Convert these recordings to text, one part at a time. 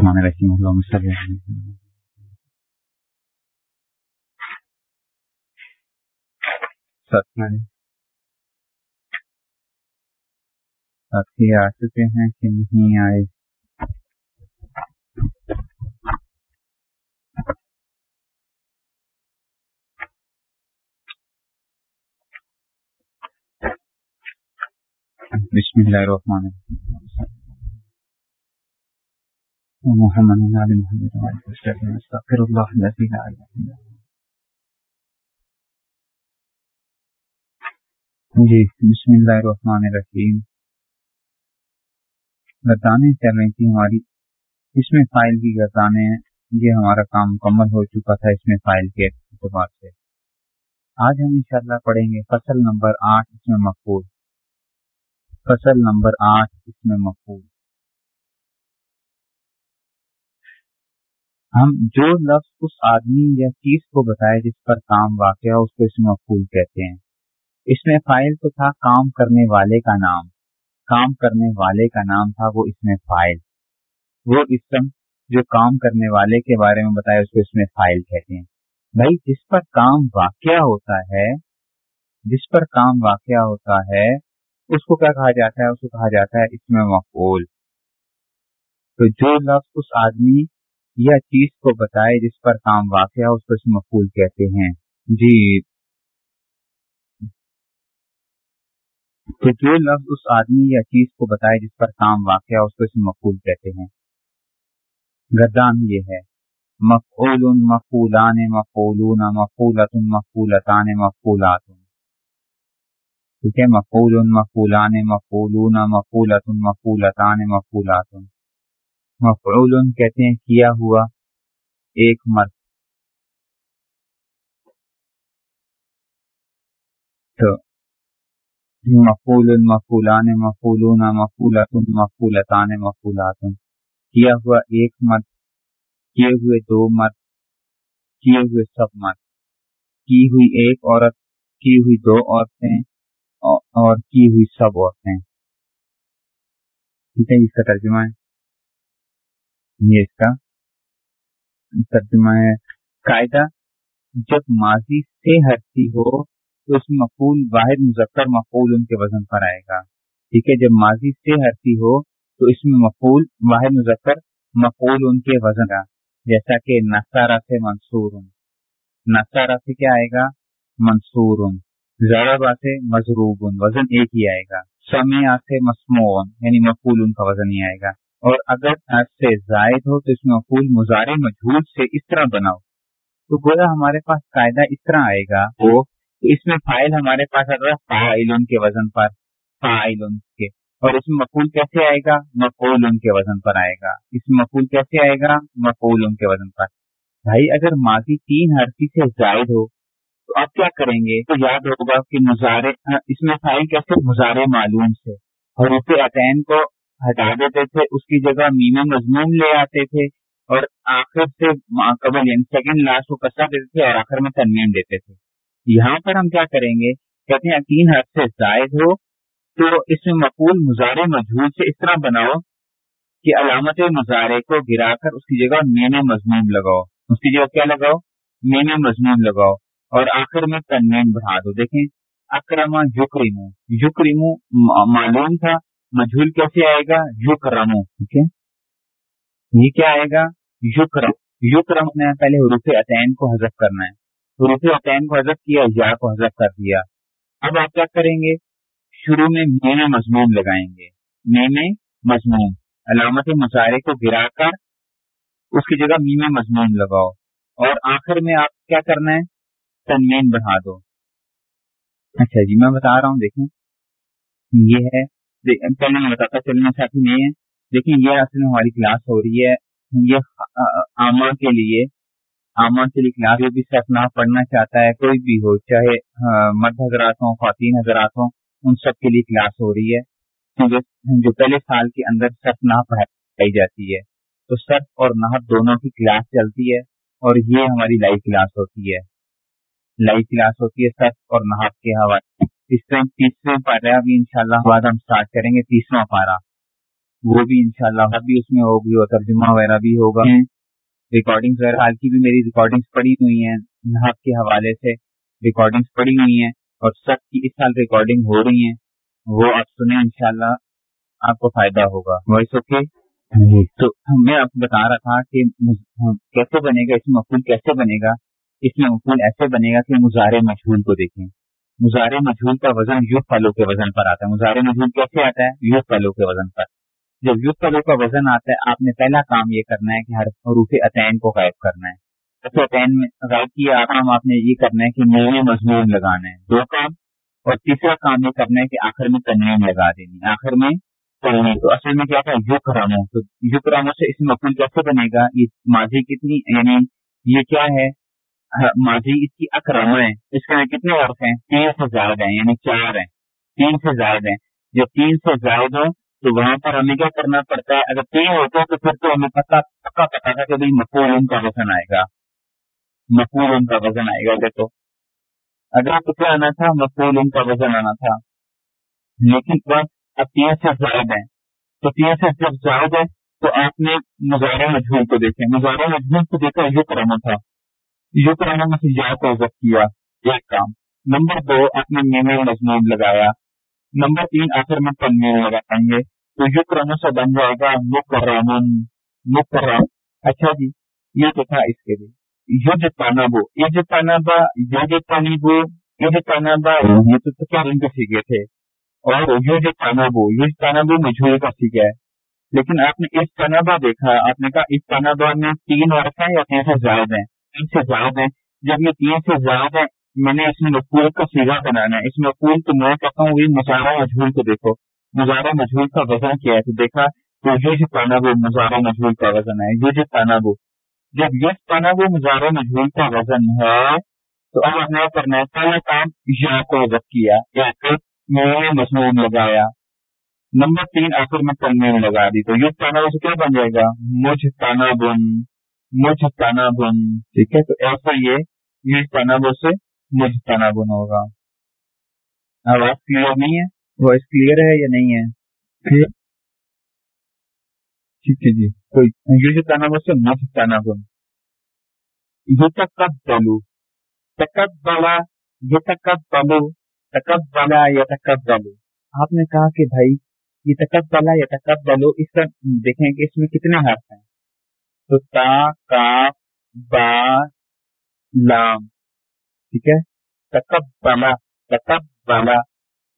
الرحمن الرحیم اللهم صل علی ساتھی ساتھی آ چکے ہیں کہ نہیں آئے۔ بسم اللہ الرحمن الرحیم۔ محمد محمد استغفر اللہ الذي لا اله الا جی بسم اللہ الرحمن الرحیم. گردانیں چل رہی تھی ہماری. اس میں فائل کی گردانیں یہ ہمارا کام مکمل ہو چکا تھا اس میں فائل کے اعتبار سے. آج ہم انشاءاللہ پڑھیں گے فصل نمبر آٹھ اس میں مقبول. فصل نمبر آٹھ اس میں مقبول. ہم جو لفظ اس آدمی یا چیز کو بتائے جس پر کام واقع اس کو اس میں مقبول کہتے ہیں۔ اس میں فائل تو تھا کام کرنے والے کا نام۔ کام کرنے والے کا نام تھا وہ اس میں فائل۔ وہ اسم جو کام کرنے والے کے بارے میں بتایا اس کو اس میں فائل کہتے ہیں۔ بھائی، جس پر کام واقع ہوتا ہے، جس پر کام واقع ہوتا ہے، اس کو کیا کہا جاتا ہے؟ اس کو کہا جاتا ہے اس میں مقبول تو جو لفظ اس آدمی یا چیز کو بتائے جس پر کام واقع اس کو اس مقبول کہتے ہیں۔ جی۔ تو جو لفظ اس آدمی یا چیز کو بتائے جس پر کام واقع اس کو اس مقبول کہتے ہیں۔ گردان یہ ہے۔ مقول مقولان مقولون مقولت مقولتان مقولات ٹھیک ہے۔ مقول مقولان مقولون مقولت مقولتان مقولات مفعول کہتے ہیں، کیا ہوا؟ ایک مرد۔ تو مقول مقولان مقولون مقولت مقولتان مقولات کیا ہوا ایک مرد؟ کیے ہوئے دو مرد۔ کیے ہوئے سب مرد۔ کی ہوئی ایک عورت، کی ہوئی دو عورتیں، اور کی ہوئی سب عورتیں۔ ٹھیک ہے، اس کا ترجمہ ہے۔ یہ اس کا ترجمہ ہے قاعدہ، جب ماضی سے ہرتی ہو تو اس مقول واحد مذکر مقول ان کے وزن پر آئے گا۔ ٹھیک ہے، جب ماضی سے ہرتی ہو تو اس میں مقول واحد مذکر مقول ان کے وزن کا، جیسا کہ نسارا سے منصور۔ نسارا سے کیا آئے گا؟ منصور۔ زیادہ سے مضروب۔ وزن ایک ہی آئے گا۔ سمے سے مسمون یعنی مقول ان کا وزن ہی آئے گا۔ اور اگر ایپ سے زائد ہو تو اس میں مقول مظاہرے مجھول سے اس طرح بناؤ۔ تو گویا ہمارے پاس قاعدہ اس طرح آئے گا، وہ اس میں فائل ہمارے پاس آ فائل کے وزن پر فائل کے۔ اور اس میں مقول کیسے آئے گا؟ مقول ان کے وزن پر آئے گا۔ اس میں مقول کیسے آئے گا؟ مقول ان کے وزن پر۔ بھائی، اگر ماضی تین حرفی سے زائد ہو، تو آپ کیا کریں گے؟ تو یاد ہوگا کہ مظاہرے اس میں فائل کیسے؟ مظاہرے معلوم سے۔ اور اسے عطین کو ہٹا دیتے تھے، اس کی جگہ میم مضمون لے آتے تھے اور آخر سے قبل یعنی سیکنڈ لاسٹ کو کسا دیتے تھے اور آخر میں ترمیم دیتے تھے۔ یہاں پر ہم کیا کریں گے؟ کہتے ہیں تین حرف سے زائد ہو تو اس میں مقول مظاہرے مجہور سے اس طرح بناؤ کہ علامت مظاہرے کو گرا کر اس کی جگہ مین مضمون لگاؤ۔ اس کی جگہ کیا لگاؤ؟ مین مضمون لگاؤ اور آخر میں تنمین بڑھا دو۔ دیکھیں اکرما یکریمو یکریمو معلوم تھا مجھول کیسے آئے گا؟ یوک رمو ٹھیک ہے؟ یہ کیا آئے گا؟ یوک رم رم نے پہلے حروف عطین کو حذف کرنا ہے۔ حروف عطین کو حذف کیا، یا کو حذف کر دیا۔ اب آپ کیا کریں گے؟ شروع میں مین مضمون لگائیں گے۔ مین مضمون۔ علامت مظاہرے کو گرا کر اس کی جگہ میم مضمون لگاؤ۔ اور آخر میں آپ کیا کرنا ہے؟ تنمین بڑھا دو۔ اچھا جی میں بتا رہا ہوں، دیکھیں۔ یہ ہے پہلے میں بتاتا چلنا ساتھی نہیں ہے۔ دیکھیں، یہ اصل میں ہماری کلاس ہو رہی ہے۔ یہ عامہ کے لیے، عامہ کے لیے کلاس جو بھی نہ پڑھنا چاہتا ہے، کوئی بھی ہو، چاہے مرد حضرات ہوں، خواتین حضرات ہوں، ان سب کے لیے کلاس ہو رہی ہے۔ جو پہلے سال کے اندر سرف نہ پڑھائی جاتی ہے، تو سرف اور نہب دونوں کی کلاس چلتی ہے، اور یہ ہماری لائیو کلاس ہوتی ہے۔ لائیو کلاس ہوتی ہے سرف اور نہب کے حوالے اس ٹائم تیسرے پارا بھی ان شاء اللہ بعد ہم اسٹارٹ کریں گے تیسواں پارا وہ بھی انشاءاللہ شاء بھی اس میں ہوگی اور ترجمہ وغیرہ بھی ہوگا۔ ریکارڈنگ وغیرہ حال کی بھی میری ریکارڈنگ پڑی ہوئی ہیں۔ نحب کے حوالے سے ریکارڈنگ پڑی ہوئی ہیں اور سب کی اس سال ریکارڈنگ ہو رہی ہیں۔ وہ آپ سنیں انشاءاللہ آپ کو فائدہ ہوگا۔ وائس اوکے جی۔ تو میں آپ کو بتا رہا تھا کہ کیسے بنے گا اس میں مفول کیسے بنے گا؟ اس میں مفول ایسے بنے گا کہ مظاہرے مجھول کو دیکھیں۔ مظاہرے مجھول کا وزن یوگ پلو کے وزن پر آتا ہے۔ مظاہرے مجھول کیسے آتا ہے؟ یوگ پلو کے وزن پر۔ جب یوگ پلو کا وزن آتا ہے، آپ نے پہلا کام یہ کرنا ہے کہ ہر حروف عطین کو غائب کرنا ہے۔ عطین میں غائب کیا کام آپ نے یہ کرنا ہے کہ نئے مضمون لگانا ہے۔ دو کام۔ اور تیسرا کام یہ کرنا ہے کہ آخر میں تنوین لگا دینی آخر میں تنوین۔ تو اصل میں کیا تھا؟ یوگ راموں۔ تو یوگ راموں سے اس میں مفول کیسے بنے گا؟ یہ ماضی کتنی یعنی یہ کیا ہے؟ ماضی، اس کی اکرم ہے اس کے کتنے عرف ہیں؟ تین سے زائد ہیں یعنی چار ہیں۔ تین سے زائد ہیں۔ جب تین سے زائد ہو تو وہاں پر ہمیں کیا کرنا پڑتا ہے؟ اگر تین ہوتے تو پھر تو ہمیں پکا پکا پتا تھا کہ بھائی مقبول ان کا وزن آئے گا۔ مقبول ان کا وزن آئے گا، دیکھو۔ اگر تو کیا آنا تھا مقبول ان کا وزن آنا تھا۔ لیکن بس، اب تین سے زائد ہیں۔ تو تین سے جب زائد ہے تو آپ نے مظاہرہ مجھول کو دیکھیں مظاہرہ مجھول کو دیکھا، یہ کرنا تھا۔ یو کرانا میں سے کو ضبط کیا۔ ایک کام۔ نمبر دو، آپ نے میمے مضمون لگایا۔ نمبر تین، آخر میں تنمین لگائیں گے۔ تو یو کرانوں سے بن جائے گا مکرمن۔ مکرم۔ اچھا جی یہ تو تھا اس کے لیے۔ یوج تانبو یوج تانبا یوج تانبو یوج تانبا یہ تو کیا رنگ سیکھے تھے۔ اور یوج تانبو یوج تانبو مجھوئے کا سیکھا ہے۔ لیکن آپ نے اس تنابا دیکھا۔ آپ نے کہا اس تنابا میں تین ورق ہیں یا تین سے زائد ہیں۔ تین سے زائد ہے جب یہ تین سے زائد ہے میں نے اس میں مقبول کا سیدھا بنانا ہے۔ اس مقبول تو میں کہتا ہوں، یہ مظاہرہ مجھول کو دیکھو۔ مظاہرہ مجھول کا وزن کیا ہے؟ تو دیکھا، تو یہ جو تانا وہ مظاہرہ مجھول کا وزن ہے، یہ جو تانا وہ جب یہ تانا وہ مظاہرہ مجھول کا وزن ہے، تو اب ہمیں کرنا ہے پہلا کام یا کو وضب کیا ایک میں نے مضمون لگایا۔ نمبر تین، آخر میں تنمین لگا دی۔ تو یہ تانا سے کیا بن جائے گا؟ مجھ تانا بن مجھ تنا بن ٹھیک ہے تو ایسا یہ مجھ تنا سے مجھ تنا بن ہوگا آواز کلیئر نہیں ہے وائس کلیئر ہے یا نہیں ہے؟ ٹھیک ہے جی کوئی یہ تنا سے مجھ تنا بن یہ تک کب بلو تکب بلا یہ تکب بلو تکب بلا یا تکب بلو آپ نے کہا کہ بھائی یہ تکب بلا یا تکب بلو اس کا دیکھیں کہ اس میں کتنے حرف ہیں۔ تو تا، کا، با، لام۔ ٹھیک ہے؟ تکب بلا تکب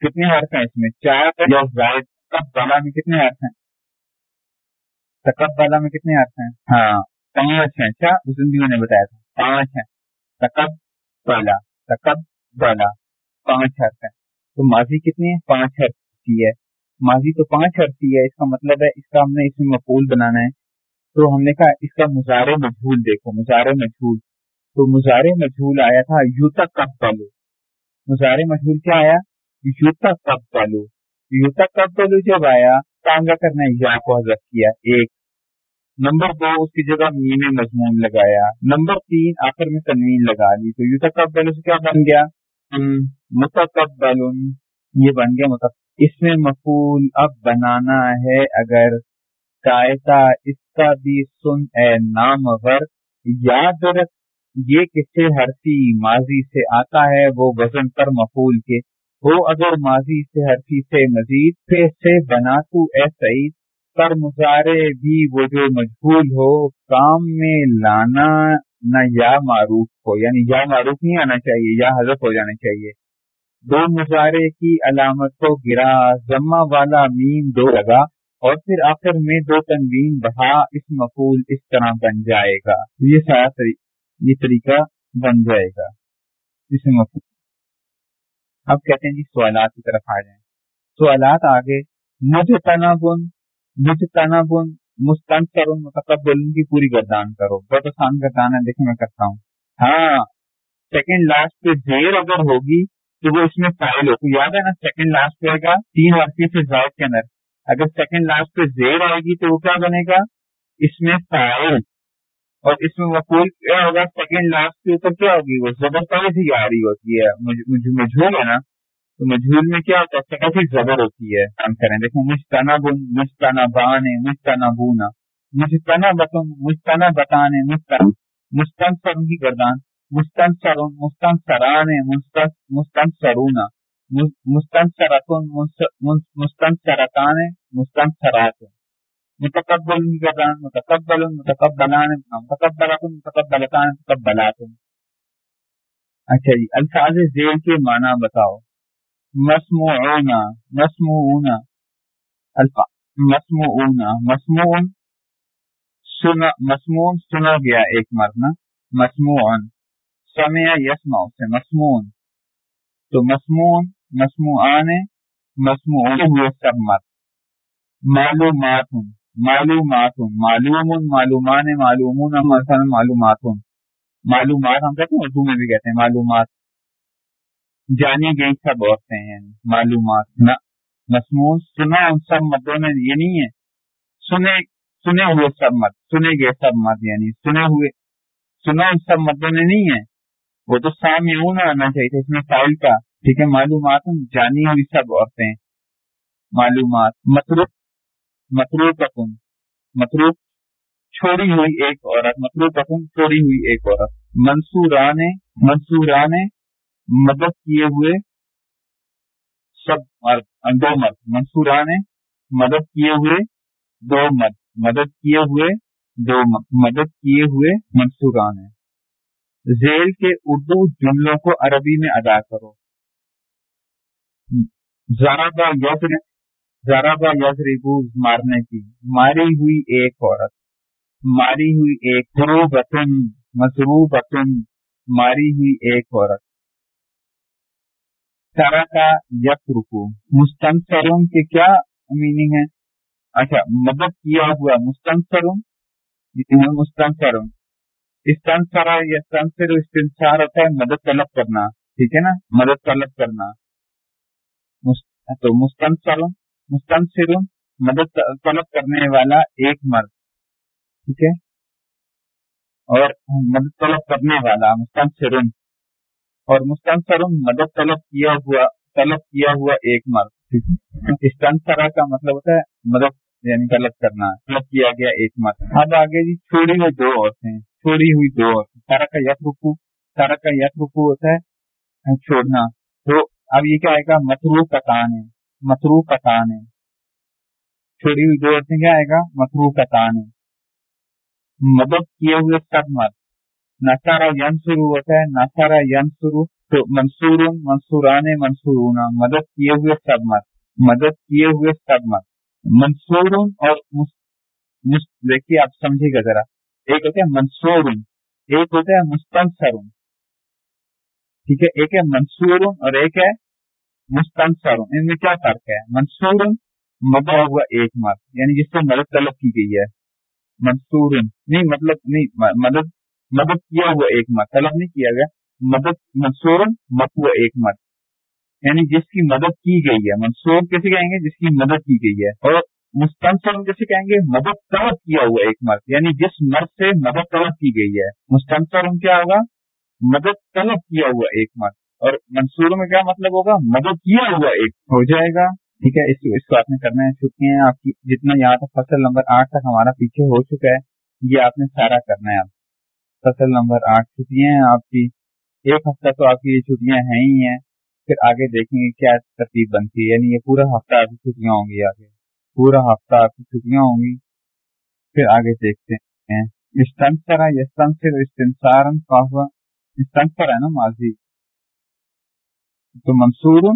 کتنے حرف ہیں اس میں؟ چار یا زائد؟ تکب میں کتنے حرف ہیں؟ تکب میں کتنے حرف ہیں؟ ہاں پانچ ہیں۔ اچھا اس دن بھی نے بتایا تھا۔ پانچ ہیں۔ تکب بلا تکب پانچ حرف ہیں۔ تو ماضی کتنی ہے؟ پانچ حرف کی ہے۔ ماضی تو پانچ حرف کی ہے، اس کا مطلب ہے اس کا ہم نے اس میں مقول بنانا ہے۔ تو ہم نے کہا اس کا مظاہرے مجھول دیکھو مظاہرے مجھول۔ تو مظاہرے مجھول آیا تھا یوتا کب پلو مظاہرے مجھول کیا آیا؟ یوتا کب پلو یوتا کب پلو جب آیا، تانگا کرنا یا کو حضرت کیا۔ ایک۔ نمبر دو، اس کی جگہ مین مضمون لگایا۔ نمبر تین، آخر میں تنوین لگا دی تو یوتا کب پلو سے کیا بن گیا؟ متقب یہ بن گیا متقب اس میں مقول اب بنانا ہے اگر اس کا بھی سن اے نام ور۔ یاد رکھ، یہ کسی حرفی ماضی سے آتا ہے، وہ وزن پر مفول کے۔ ہو اگر ماضی سے حرفی سے مزید، پھر سے بنا تو اے سعید۔ پر مظاہرے بھی وہ جو مجبول ہو، کام میں لانا نہ یا معروف ہو۔ یعنی یا معروف نہیں آنا چاہیے، یا حضرت ہو جانا چاہیے۔ دو مظاہرے کی علامت کو گرا، ضمہ والا میم دو لگا۔ اور پھر آخر میں دو تنوین بہا اس مقول اس طرح بن جائے گا۔ یہ سارا یہ طریقہ بن جائے گا۔ اس مقول اب کہتے ہیں جی سوالات کی طرف آ جائیں۔ سوالات آگے۔ مجھ تنا بن مجھ تنا بن مستن کرو، متقبل کی پوری گردان کرو۔ بہت آسان گردان ہے، دیکھیں میں کرتا ہوں۔ ہاں سیکنڈ لاسٹ پہ زیر اگر ہوگی تو وہ اس میں فائل ہوگی۔ یاد ہے نا سیکنڈ لاسٹ پہ گا، تین ورقی سے زائد کے اندر۔ اگر سیکنڈ لاسٹ پہ زیر آئے گی تو وہ کیا بنے گا؟ اس میں فائل اور اس میں مقول کیا ہوگا؟ سیکنڈ لاسٹ کے اوپر کیا ہوگی؟ وہ زبردست ہی آ رہی ہوتی ہے۔ مجھول ہے نا؟ تو مجھول میں کیا ہوتا ہے؟ کیسی زبر ہوتی ہے۔ ہم کریں دیکھیں مشتنا بن مشتنا بان مشتنا بونا مجھتنا بتن مشتنا بتانے مستن سر کی گردان۔ مستن سر مستن سران مستن سرونا مستن سرتن مستن متقبل کی متقبل متقبلان متقبلات متقبلتان متقبلات اچھا جی الفاظ ذیل کے معنی بتاؤ. مسموعونا مسموعونا مسموعونا مسموعن. سنا مسمون سنا گیا ایک مرنا مسموعن. سمع یسمع سے مسمون تو مسمون مسموعان مسموعون ہوئے سب مر معلومات معلومات معلوم معلومان، معلومون، مثلا معلومات معلومات ہم کہتے ہیں، اردو میں بھی کہتے ہیں، معلومات۔ جانی گئی سب عورتیں ہیں، معلومات۔ نہ مصنوع سنا ان سب مدوں میں یہ نہیں ہے۔ سنے سنے ہوئے سب مت سنے گئے سب مت یعنی سنے ہوئے، سنا ان سب مدوں میں نہیں ہے۔ وہ تو سامنے آنا چاہیے تھا، اس میں فائل کا۔ ٹھیک ہے، معلومات جانی ہوئی سب عورتیں معلومات، متروک متروک متروک چھوڑی ہوئی ایک عورت مطلب چھوڑی ہوئی ایک عورت۔ منصوران منصوران مدد کیے ہوئے سب مرد، دو مرد۔ منصوران مدد کیے ہوئے دو مرد۔ مدد کیے ہوئے دو مدد کیے ہوئے منصوران۔ ذیل کے اردو جملوں کو عربی میں ادا کرو۔ زارابا یزر زارابا یزر مارنے کی، ماری ہوئی ایک عورت، ماری ہوئی ایک کرو بتن مسرو بتن ماری ہوئی ایک عورت۔ سارا کا یک رکو۔ مستنسروں کے کیا میننگ ہے اچھا مدد کیا ہوا مستنسروں مستنسروں استنسرا یا استنسر استنسار ہوتا ہے مدد طلب کرنا، ٹھیک ہے نا؟ مدد طلب کرنا۔ تو مستنسروں مستنسروں مدد طلب کرنے والا ایک مرد، ٹھیک ہے؟ اور مدد طلب کرنے والا مستنصر اور مستنصر مدد طلب کیا ہوا، طلب کیا ہوا ایک مرد استنصرا کا مطلب ہوتا ہے مدد یعنی طلب کرنا، طلب کیا گیا ایک مرد۔ اب آگے جی چھوڑی ہوئی دو عورتیں چھوڑی ہوئی دو عورتیں۔ سارا کا یک رکو سارا کا یک رکو ہوتا ہے، چھوڑنا۔ تو اب یہ کیا آئے گا مترو کتان ہے مترو کتان ہے۔ چھوڑی ہوئی دو عورتیں کیا آئے گا؟ مترو کتان ہے۔ مدد کیے ہوئے سب مت نسارا ین شروع ہوتا ہے نسارا ین شروع تو منصور منصوران منصور مدد کیے ہوئے سب مت مدد کیے ہوئے سب مت منصور اور دیکھیے آپ سمجھے گا ذرا۔ ایک ہوتا ہے منصور ایک ہوتا ہے مستنسر ٹھیک ہے؟ ایک ہے منصور اور ایک ہے مستنسر ان میں کیا فرق ہے؟ منصور مدد ہوا ایک مت یعنی جس سے مدد طلب کی گئی ہے۔ منصور، نہیں مطلب نہیں مدد مدد کیا ہوا ایک مت طلب نہیں کیا گیا۔ مدد، منصور مت ہوا ایک مت یعنی جس کی مدد کی گئی ہے۔ منصور کیسے کہیں گے؟ جس کی مدد کی گئی ہے۔ اور مستنصر کیسے کہیں گے؟ مدد طلب کیا ہوا ایک مرد یعنی جس مرد سے مدد طلب کی گئی ہے۔ مستنصر کیا ہوگا؟ مدد طلب کیا ہوا ایک مرد اور منصور میں کیا مطلب ہوگا؟ مدد کیا ہوا ایک ہو جائے گا۔ ٹھیک ہے، اس اس کو آپ نے کرنا ہے، چھٹی ہیں۔ آپ کی جتنا یہاں تک فصل نمبر آٹھ تک ہمارا پیچھے ہو چکا ہے، یہ آپ نے سارا کرنا ہے۔ اب فصل نمبر آٹھ چھٹیاں ہیں۔ آپ کی ایک ہفتہ تو آپ کی یہ چھٹیاں ہیں ہی ہیں۔ پھر آگے دیکھیں گے کیا ترتیب بنتی ہے۔ یعنی یہ پورا ہفتہ آپ کی چھٹیاں ہوں گی آگے۔ پورا ہفتہ آپ کی چھٹیاں ہوں گی۔ پھر آگے دیکھتے ہیں۔ استنسر ہے استنسر استنسار استنسر ہے نا ماضی تو منصور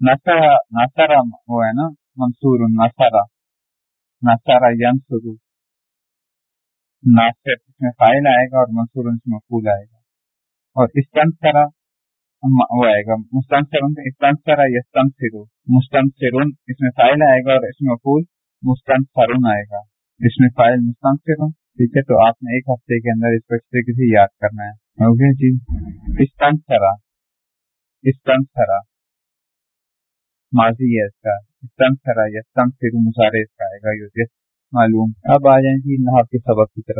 نسرا نسرا وہ ہے نا منصور نسرا نسرا ینسر ناصر اس میں فائل آئے گا اور منصور اس میں پھول آئے گا اور استنسرا وہ آئے گا مستنسر استنسرا یستنسر مستنسر اس میں فائل آئے گا اور اس میں پھول مستنسرون آئے گا اس میں فائل مستنسر ٹھیک ہے تو آپ نے ایک ہفتے کے اندر اس کو اس طریقے سے یاد کرنا ہے اوکے جی۔ استنسرا استنسرا ماضی ہے اس کا۔ اسٹنٹ سرا یا اسٹنٹ سے مظاہرے اس کا آئے گا۔ یہ معلوم۔ اب آ جائیں جی، گی نحاب کے سبق کی طرف۔